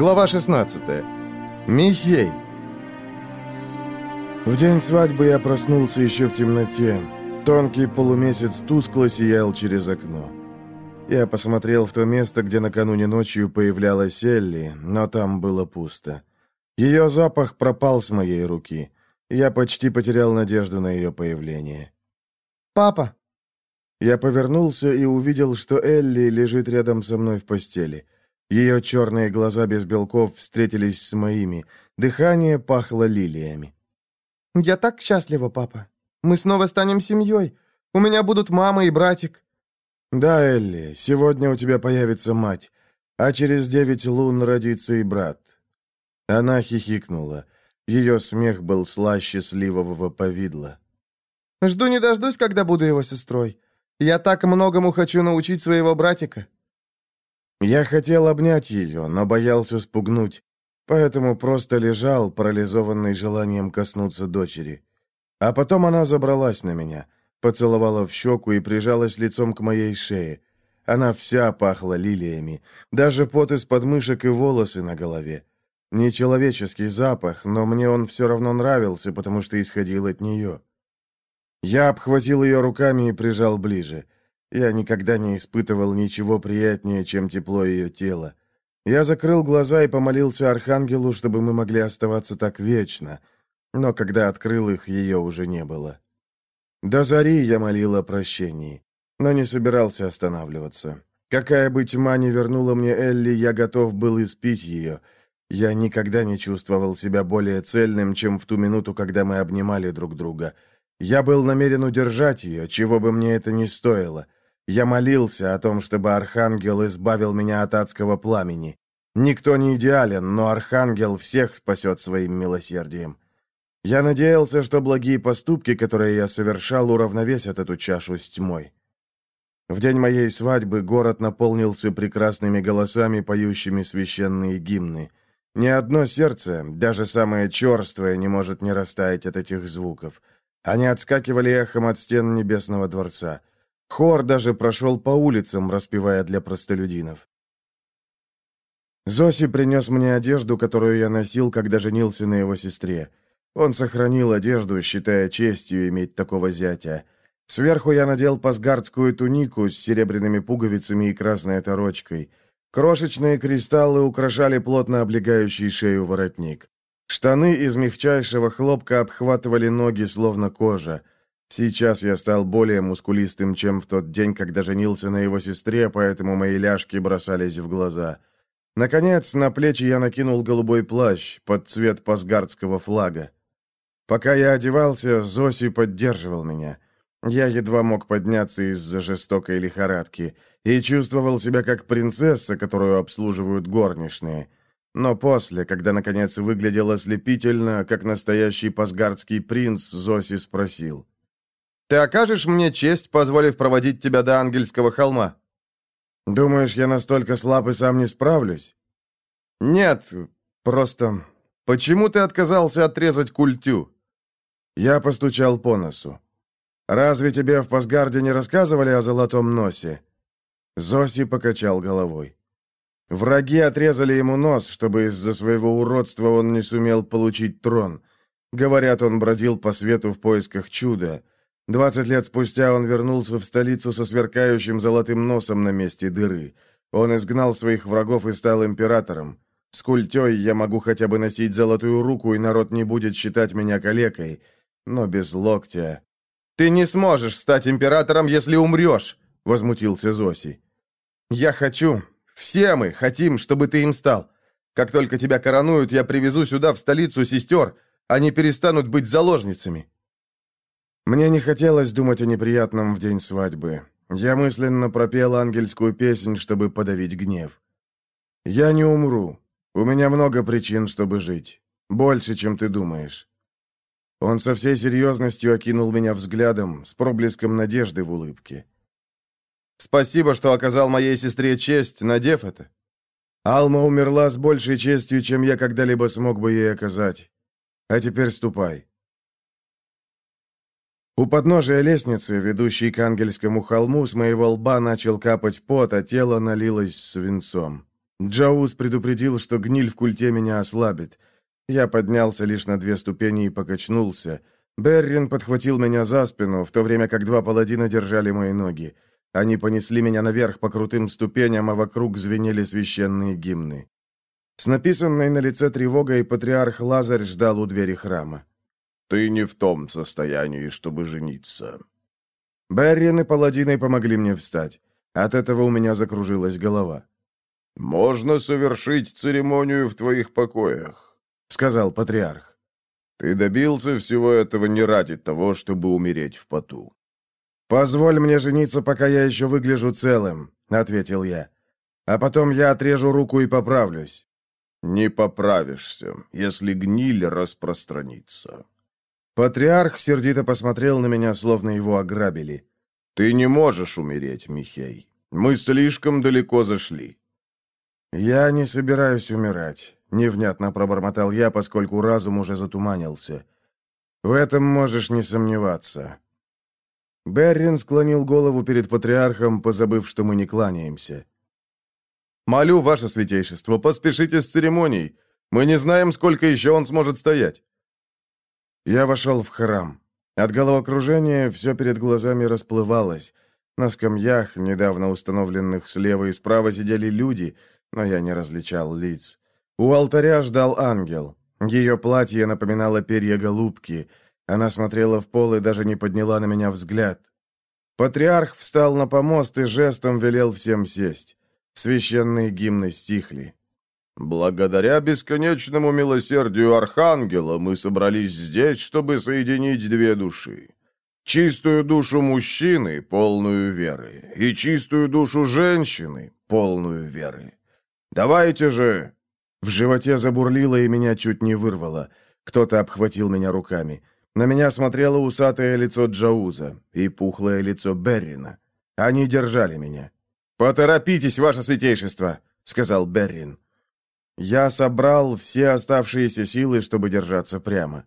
Глава 16. Михей. В день свадьбы я проснулся еще в темноте. Тонкий полумесяц тускло сиял через окно. Я посмотрел в то место, где накануне ночью появлялась Элли, но там было пусто. Ее запах пропал с моей руки. Я почти потерял надежду на ее появление. «Папа!» Я повернулся и увидел, что Элли лежит рядом со мной в постели. Ее черные глаза без белков встретились с моими. Дыхание пахло лилиями. «Я так счастлива, папа. Мы снова станем семьей. У меня будут мама и братик». «Да, Элли, сегодня у тебя появится мать, а через девять лун родится и брат». Она хихикнула. Ее смех был слаще сливового повидла. «Жду не дождусь, когда буду его сестрой. Я так многому хочу научить своего братика». Я хотел обнять ее, но боялся спугнуть, поэтому просто лежал, парализованный желанием коснуться дочери. А потом она забралась на меня, поцеловала в щеку и прижалась лицом к моей шее. Она вся пахла лилиями, даже пот из подмышек и волосы на голове. Нечеловеческий запах, но мне он все равно нравился, потому что исходил от нее. Я обхватил ее руками и прижал ближе — я никогда не испытывал ничего приятнее, чем тепло ее тела. Я закрыл глаза и помолился Архангелу, чтобы мы могли оставаться так вечно, но когда открыл их, ее уже не было. До зари я молил о прощении, но не собирался останавливаться. Какая бы тьма ни вернула мне Элли, я готов был испить ее. Я никогда не чувствовал себя более цельным, чем в ту минуту, когда мы обнимали друг друга. Я был намерен удержать ее, чего бы мне это ни стоило — я молился о том, чтобы Архангел избавил меня от адского пламени. Никто не идеален, но Архангел всех спасет своим милосердием. Я надеялся, что благие поступки, которые я совершал, уравновесят эту чашу с тьмой. В день моей свадьбы город наполнился прекрасными голосами, поющими священные гимны. Ни одно сердце, даже самое черствое, не может не растаять от этих звуков. Они отскакивали эхом от стен небесного дворца. Хор даже прошел по улицам, распевая для простолюдинов. Зоси принес мне одежду, которую я носил, когда женился на его сестре. Он сохранил одежду, считая честью иметь такого зятя. Сверху я надел пасгардскую тунику с серебряными пуговицами и красной оторочкой. Крошечные кристаллы украшали плотно облегающий шею воротник. Штаны из мягчайшего хлопка обхватывали ноги, словно кожа. Сейчас я стал более мускулистым, чем в тот день, когда женился на его сестре, поэтому мои ляжки бросались в глаза. Наконец, на плечи я накинул голубой плащ под цвет пасгардского флага. Пока я одевался, Зоси поддерживал меня. Я едва мог подняться из-за жестокой лихорадки и чувствовал себя как принцесса, которую обслуживают горничные. Но после, когда наконец выглядел ослепительно, как настоящий пасгардский принц, Зоси спросил. Ты окажешь мне честь, позволив проводить тебя до Ангельского холма?» «Думаешь, я настолько слаб и сам не справлюсь?» «Нет, просто... Почему ты отказался отрезать культю?» Я постучал по носу. «Разве тебе в Пасгарде не рассказывали о золотом носе?» Зоси покачал головой. Враги отрезали ему нос, чтобы из-за своего уродства он не сумел получить трон. Говорят, он бродил по свету в поисках чуда. Двадцать лет спустя он вернулся в столицу со сверкающим золотым носом на месте дыры. Он изгнал своих врагов и стал императором. С культей я могу хотя бы носить золотую руку, и народ не будет считать меня калекой. Но без локтя... «Ты не сможешь стать императором, если умрешь!» — возмутился Зоси. «Я хочу, все мы хотим, чтобы ты им стал. Как только тебя коронуют, я привезу сюда, в столицу, сестер. Они перестанут быть заложницами». Мне не хотелось думать о неприятном в день свадьбы. Я мысленно пропел ангельскую песнь, чтобы подавить гнев. «Я не умру. У меня много причин, чтобы жить. Больше, чем ты думаешь». Он со всей серьезностью окинул меня взглядом, с проблеском надежды в улыбке. «Спасибо, что оказал моей сестре честь, надев это». Алма умерла с большей честью, чем я когда-либо смог бы ей оказать. А теперь ступай. У подножия лестницы, ведущей к ангельскому холму, с моего лба начал капать пот, а тело налилось свинцом. Джаус предупредил, что гниль в культе меня ослабит. Я поднялся лишь на две ступени и покачнулся. Беррин подхватил меня за спину, в то время как два паладина держали мои ноги. Они понесли меня наверх по крутым ступеням, а вокруг звенели священные гимны. С написанной на лице тревогой патриарх Лазарь ждал у двери храма. «Ты не в том состоянии, чтобы жениться». Беррин и паладины помогли мне встать. От этого у меня закружилась голова. «Можно совершить церемонию в твоих покоях», — сказал патриарх. «Ты добился всего этого не ради того, чтобы умереть в поту». «Позволь мне жениться, пока я еще выгляжу целым», — ответил я. «А потом я отрежу руку и поправлюсь». «Не поправишься, если гниль распространится». Патриарх сердито посмотрел на меня, словно его ограбили. «Ты не можешь умереть, Михей. Мы слишком далеко зашли». «Я не собираюсь умирать», — невнятно пробормотал я, поскольку разум уже затуманился. «В этом можешь не сомневаться». Беррин склонил голову перед патриархом, позабыв, что мы не кланяемся. «Молю, ваше святейшество, поспешите с церемонией. Мы не знаем, сколько еще он сможет стоять». Я вошел в храм. От головокружения все перед глазами расплывалось. На скамьях, недавно установленных слева и справа, сидели люди, но я не различал лиц. У алтаря ждал ангел. Ее платье напоминало перья голубки. Она смотрела в пол и даже не подняла на меня взгляд. Патриарх встал на помост и жестом велел всем сесть. Священные гимны стихли. «Благодаря бесконечному милосердию Архангела мы собрались здесь, чтобы соединить две души. Чистую душу мужчины, полную веры, и чистую душу женщины, полную веры. Давайте же...» В животе забурлило и меня чуть не вырвало. Кто-то обхватил меня руками. На меня смотрело усатое лицо Джауза и пухлое лицо Беррина. Они держали меня. «Поторопитесь, ваше святейшество», — сказал Беррин. Я собрал все оставшиеся силы, чтобы держаться прямо.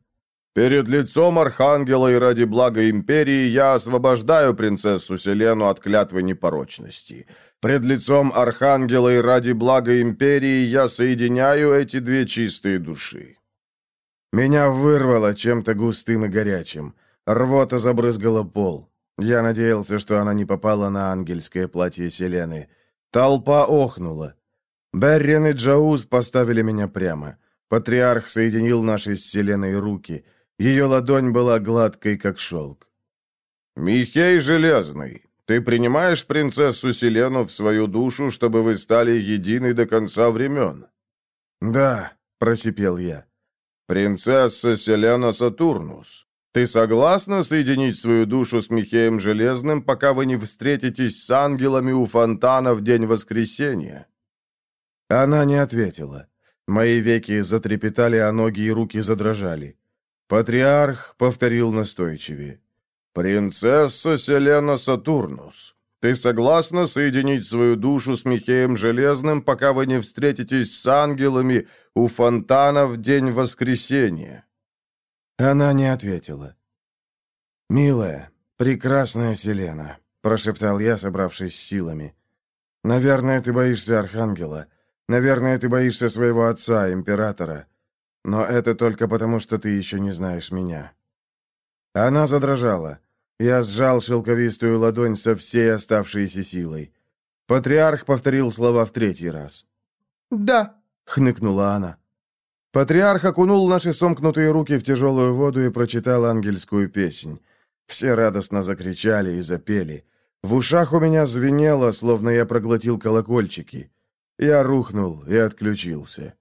«Перед лицом Архангела и ради блага Империи я освобождаю принцессу Селену от клятвы непорочности. Пред лицом Архангела и ради блага Империи я соединяю эти две чистые души». Меня вырвало чем-то густым и горячим. Рвота забрызгала пол. Я надеялся, что она не попала на ангельское платье Селены. Толпа охнула. Беррин и Джауз поставили меня прямо. Патриарх соединил наши с Селеной руки. Ее ладонь была гладкой, как шелк. «Михей Железный, ты принимаешь принцессу Селену в свою душу, чтобы вы стали едины до конца времен?» «Да», — просипел я. «Принцесса Селена Сатурнус, ты согласна соединить свою душу с Михеем Железным, пока вы не встретитесь с ангелами у фонтана в день воскресения?» Она не ответила. Мои веки затрепетали, а ноги и руки задрожали. Патриарх повторил настойчивее. «Принцесса Селена Сатурнус, ты согласна соединить свою душу с Михеем Железным, пока вы не встретитесь с ангелами у фонтана в день воскресения?» Она не ответила. «Милая, прекрасная Селена», — прошептал я, собравшись силами. «Наверное, ты боишься Архангела. Наверное, ты боишься своего отца, императора. Но это только потому, что ты еще не знаешь меня». Она задрожала. Я сжал шелковистую ладонь со всей оставшейся силой. Патриарх повторил слова в третий раз. «Да», — хныкнула она. Патриарх окунул наши сомкнутые руки в тяжелую воду и прочитал ангельскую песнь. Все радостно закричали и запели. В ушах у меня звенело, словно я проглотил колокольчики. Я рухнул и отключился.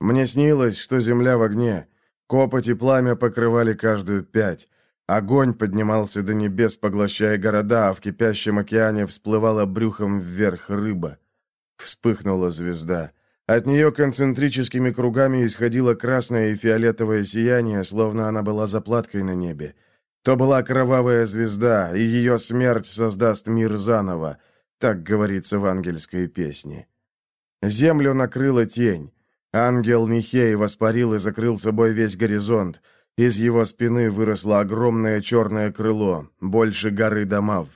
Мне снилось, что земля в огне. Копоть и пламя покрывали каждую пять. Огонь поднимался до небес, поглощая города, а в кипящем океане всплывала брюхом вверх рыба. Вспыхнула звезда. От нее концентрическими кругами исходило красное и фиолетовое сияние, словно она была заплаткой на небе. То была кровавая звезда, и ее смерть создаст мир заново, так говорится в ангельской песне. Землю накрыла тень. Ангел Михей воспарил и закрыл собой весь горизонт. Из его спины выросло огромное черное крыло, больше горы домов.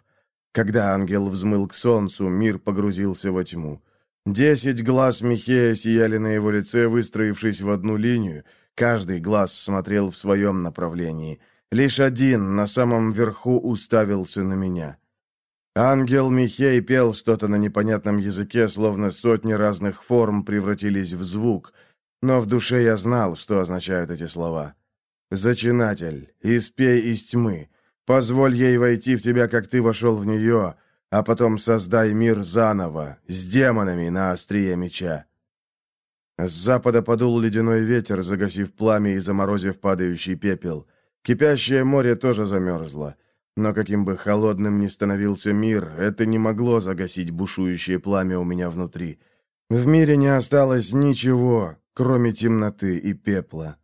Когда ангел взмыл к солнцу, мир погрузился во тьму. Десять глаз Михея сияли на его лице, выстроившись в одну линию. Каждый глаз смотрел в своем направлении. Лишь один на самом верху уставился на меня. Ангел Михей пел что-то на непонятном языке, словно сотни разных форм превратились в звук, но в душе я знал, что означают эти слова. «Зачинатель, испей из тьмы, позволь ей войти в тебя, как ты вошел в нее, а потом создай мир заново, с демонами на острие меча». С запада подул ледяной ветер, загасив пламя и заморозив падающий пепел. Кипящее море тоже замерзло. Но каким бы холодным ни становился мир, это не могло загасить бушующее пламя у меня внутри. В мире не осталось ничего, кроме темноты и пепла.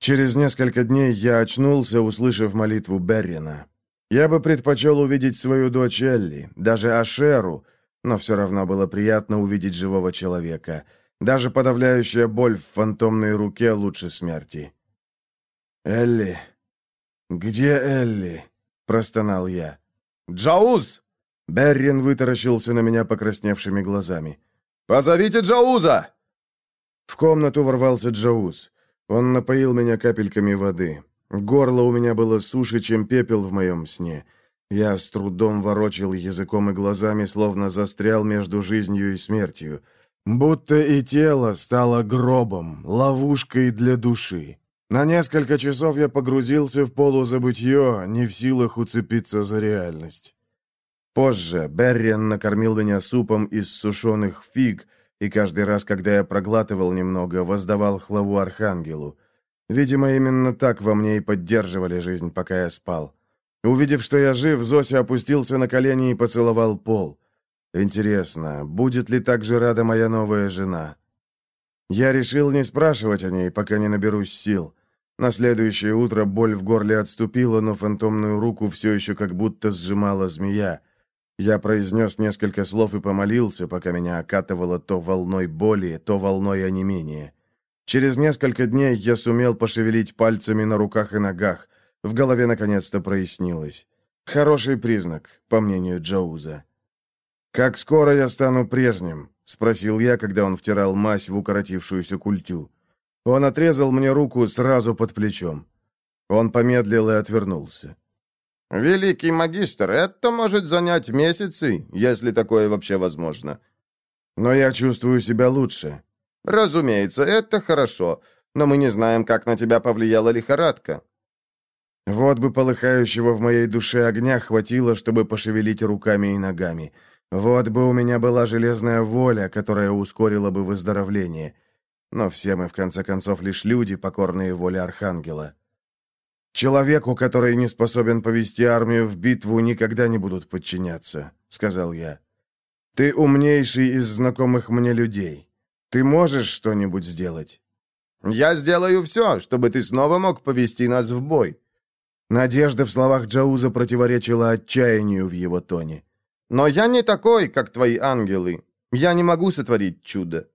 Через несколько дней я очнулся, услышав молитву Беррина. Я бы предпочел увидеть свою дочь Элли, даже Ашеру, но все равно было приятно увидеть живого человека. Даже подавляющая боль в фантомной руке лучше смерти. «Элли! Где Элли?» — простонал я. «Джауз!» Беррин вытаращился на меня покрасневшими глазами. «Позовите Джауза!» В комнату ворвался Джауз. Он напоил меня капельками воды. Горло у меня было суше, чем пепел в моем сне. Я с трудом ворочил языком и глазами, словно застрял между жизнью и смертью. Будто и тело стало гробом, ловушкой для души. На несколько часов я погрузился в полузабытье, не в силах уцепиться за реальность. Позже Берриан накормил меня супом из сушеных фиг, и каждый раз, когда я проглатывал немного, воздавал хлаву Архангелу. Видимо, именно так во мне и поддерживали жизнь, пока я спал. Увидев, что я жив, Зося опустился на колени и поцеловал пол. Интересно, будет ли так же рада моя новая жена? Я решил не спрашивать о ней, пока не наберусь сил. На следующее утро боль в горле отступила, но фантомную руку все еще как будто сжимала змея. Я произнес несколько слов и помолился, пока меня окатывало то волной боли, то волной онемения. Через несколько дней я сумел пошевелить пальцами на руках и ногах. В голове наконец-то прояснилось. Хороший признак, по мнению Джоуза. «Как скоро я стану прежним?» — спросил я, когда он втирал мазь в укоротившуюся культю. Он отрезал мне руку сразу под плечом. Он помедлил и отвернулся. «Великий магистр, это может занять месяцы, если такое вообще возможно». «Но я чувствую себя лучше». «Разумеется, это хорошо, но мы не знаем, как на тебя повлияла лихорадка». Вот бы полыхающего в моей душе огня хватило, чтобы пошевелить руками и ногами. Вот бы у меня была железная воля, которая ускорила бы выздоровление. Но все мы, в конце концов, лишь люди, покорные воле Архангела. «Человеку, который не способен повести армию в битву, никогда не будут подчиняться», — сказал я. «Ты умнейший из знакомых мне людей. Ты можешь что-нибудь сделать?» «Я сделаю все, чтобы ты снова мог повести нас в бой». Надежда в словах Джауза противоречила отчаянию в его тоне. «Но я не такой, как твои ангелы. Я не могу сотворить чудо.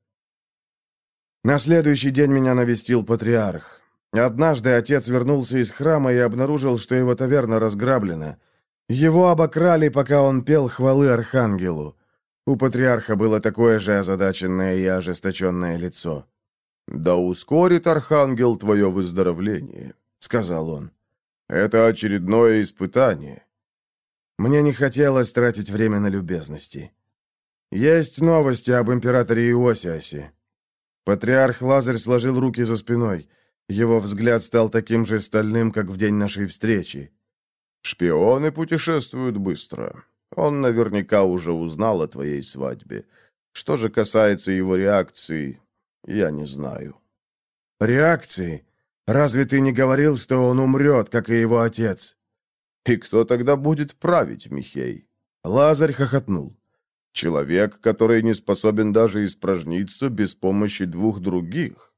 На следующий день меня навестил патриарх. Однажды отец вернулся из храма и обнаружил, что его таверна разграблена. Его обокрали, пока он пел хвалы архангелу. У патриарха было такое же озадаченное и ожесточенное лицо. «Да ускорит архангел твое выздоровление», — сказал он. «Это очередное испытание». Мне не хотелось тратить время на любезности. «Есть новости об императоре Иосиасе», Патриарх Лазарь сложил руки за спиной. Его взгляд стал таким же стальным, как в день нашей встречи. «Шпионы путешествуют быстро. Он наверняка уже узнал о твоей свадьбе. Что же касается его реакции, я не знаю». «Реакции? Разве ты не говорил, что он умрет, как и его отец?» «И кто тогда будет править, Михей?» Лазарь хохотнул. Человек, который не способен даже испражниться без помощи двух других.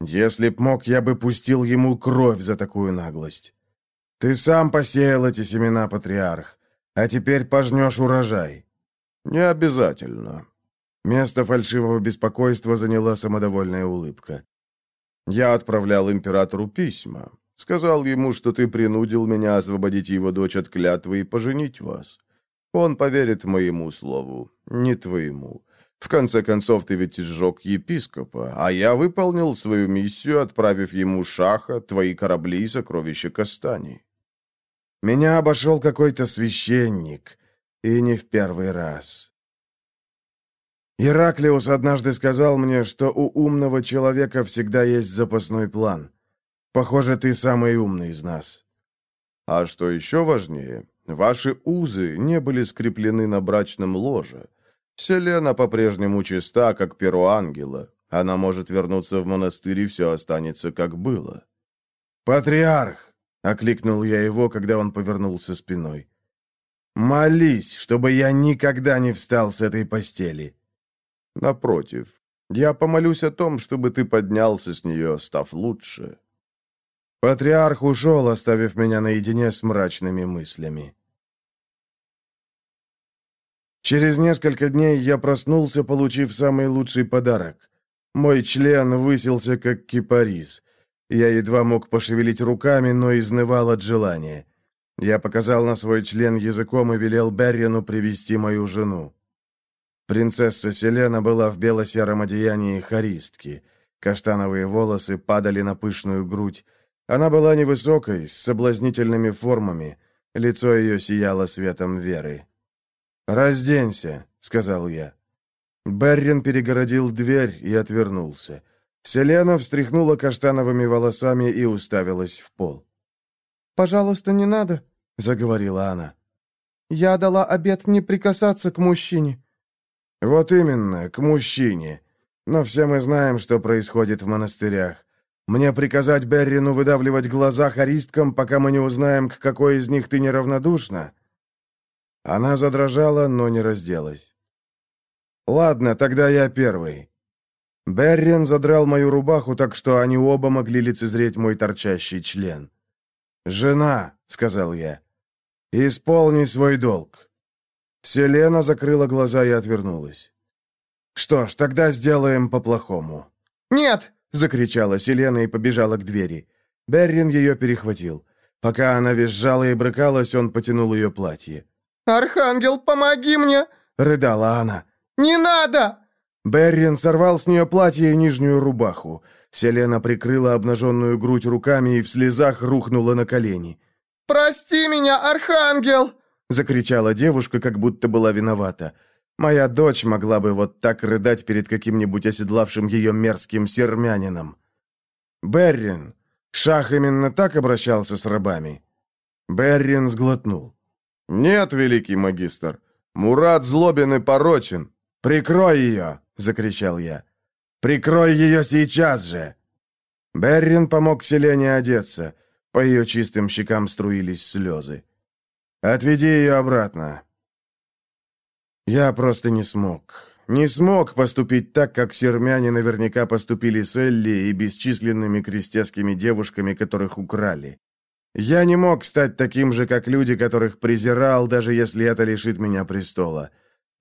Если б мог, я бы пустил ему кровь за такую наглость. Ты сам посеял эти семена, патриарх, а теперь пожнешь урожай. Не обязательно. Место фальшивого беспокойства заняла самодовольная улыбка. Я отправлял императору письма. Сказал ему, что ты принудил меня освободить его дочь от клятвы и поженить вас. Он поверит моему слову, не твоему. В конце концов, ты ведь сжег епископа, а я выполнил свою миссию, отправив ему шаха, твои корабли и сокровища Кастани. Меня обошел какой-то священник, и не в первый раз. Ираклиус однажды сказал мне, что у умного человека всегда есть запасной план. Похоже, ты самый умный из нас. А что еще важнее, ваши узы не были скреплены на брачном ложе. Селена по-прежнему чиста, как перо ангела. Она может вернуться в монастырь, и все останется, как было. «Патриарх!» — окликнул я его, когда он повернулся спиной. «Молись, чтобы я никогда не встал с этой постели!» Напротив, я помолюсь о том, чтобы ты поднялся с нее, став лучше». Патриарх ушел, оставив меня наедине с мрачными мыслями. Через несколько дней я проснулся, получив самый лучший подарок. Мой член высился, как кипарис. Я едва мог пошевелить руками, но изнывал от желания. Я показал на свой член языком и велел Беррину привести мою жену. Принцесса Селена была в бело-сером одеянии харистки. Каштановые волосы падали на пышную грудь. Она была невысокой, с соблазнительными формами. Лицо ее сияло светом веры. «Разденься», — сказал я. Беррин перегородил дверь и отвернулся. Селена встряхнула каштановыми волосами и уставилась в пол. «Пожалуйста, не надо», — заговорила она. «Я дала обет не прикасаться к мужчине. «Вот именно, к мужчине. Но все мы знаем, что происходит в монастырях. Мне приказать Беррину выдавливать глаза харисткам, пока мы не узнаем, к какой из них ты неравнодушна?» Она задрожала, но не разделась. «Ладно, тогда я первый». Беррин задрал мою рубаху так, что они оба могли лицезреть мой торчащий член. «Жена», — сказал я, — «исполни свой долг». Селена закрыла глаза и отвернулась. «Что ж, тогда сделаем по-плохому». «Нет!» — закричала Селена и побежала к двери. Беррин ее перехватил. Пока она визжала и брыкалась, он потянул ее платье. «Архангел, помоги мне!» — рыдала она. «Не надо!» Беррин сорвал с нее платье и нижнюю рубаху. Селена прикрыла обнаженную грудь руками и в слезах рухнула на колени. «Прости меня, Архангел!» — закричала девушка, как будто была виновата. «Моя дочь могла бы вот так рыдать перед каким-нибудь оседлавшим ее мерзким сермянином». «Беррин, Шах именно так обращался с рабами?» Беррин сглотнул. «Нет, великий магистр, Мурат злобен и порочен». «Прикрой ее!» — закричал я. «Прикрой ее сейчас же!» Беррин помог Селене одеться. По ее чистым щекам струились слезы. Отведи ее обратно». Я просто не смог. Не смог поступить так, как сермяне наверняка поступили с Элли и бесчисленными крестьянскими девушками, которых украли. Я не мог стать таким же, как люди, которых презирал, даже если это лишит меня престола.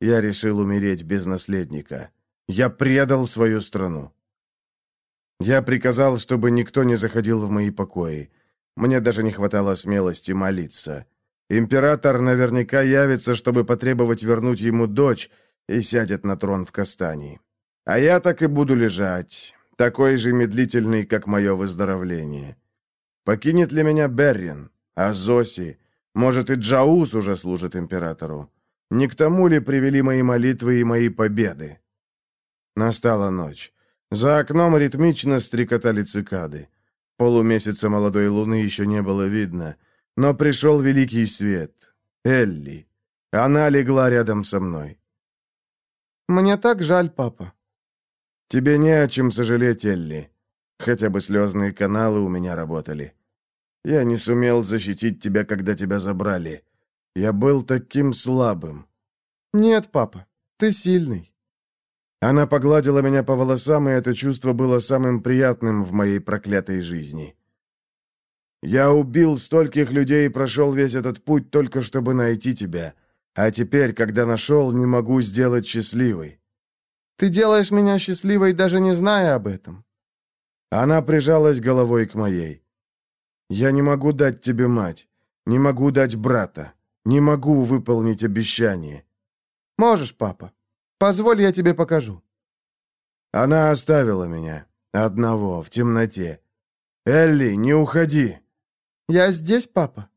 Я решил умереть без наследника. Я предал свою страну. Я приказал, чтобы никто не заходил в мои покои. Мне даже не хватало смелости молиться. Император наверняка явится, чтобы потребовать вернуть ему дочь, и сядет на трон в Кастании. А я так и буду лежать, такой же медлительный, как мое выздоровление. Покинет ли меня Беррин, а Зоси? Может, и Джаус уже служит императору? Не к тому ли привели мои молитвы и мои победы? Настала ночь. За окном ритмично стрекотали цикады. Полумесяца молодой луны еще не было видно — но пришел великий свет. Элли. Она легла рядом со мной. «Мне так жаль, папа». «Тебе не о чем сожалеть, Элли. Хотя бы слезные каналы у меня работали. Я не сумел защитить тебя, когда тебя забрали. Я был таким слабым». «Нет, папа, ты сильный». Она погладила меня по волосам, и это чувство было самым приятным в моей проклятой жизни. Я убил стольких людей и прошел весь этот путь только чтобы найти тебя. А теперь, когда нашел, не могу сделать счастливой. Ты делаешь меня счастливой, даже не зная об этом. Она прижалась головой к моей. Я не могу дать тебе мать, не могу дать брата. Не могу выполнить обещание». «Можешь, папа. Позволь, я тебе покажу». Она оставила меня, одного, в темноте. «Элли, не уходи!» «Я здесь, папа».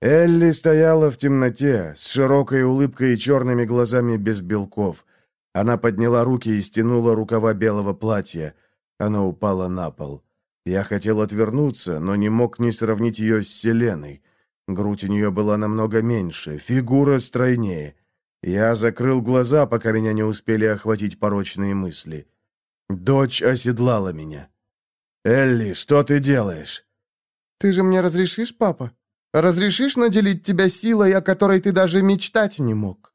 Элли стояла в темноте, с широкой улыбкой и черными глазами без белков. Она подняла руки и стянула рукава белого платья. Она упала на пол. Я хотел отвернуться, но не мог не сравнить ее с Селеной. Грудь у нее была намного меньше, фигура стройнее. Я закрыл глаза, пока меня не успели охватить порочные мысли. Дочь оседлала меня. «Элли, что ты делаешь?» «Ты же мне разрешишь, папа? Разрешишь наделить тебя силой, о которой ты даже мечтать не мог?»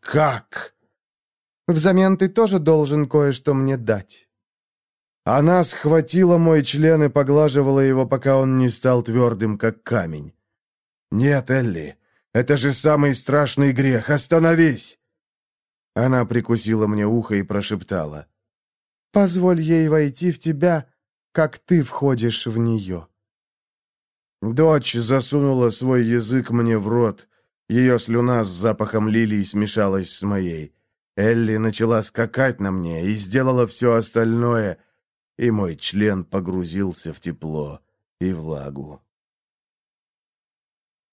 «Как?» «Взамен ты тоже должен кое-что мне дать». Она схватила мой член и поглаживала его, пока он не стал твердым, как камень. «Нет, Элли, это же самый страшный грех! Остановись!» Она прикусила мне ухо и прошептала. «Позволь ей войти в тебя, как ты входишь в нее». Дочь засунула свой язык мне в рот. Ее слюна с запахом лилий смешалась с моей. Элли начала скакать на мне и сделала все остальное, и мой член погрузился в тепло и влагу.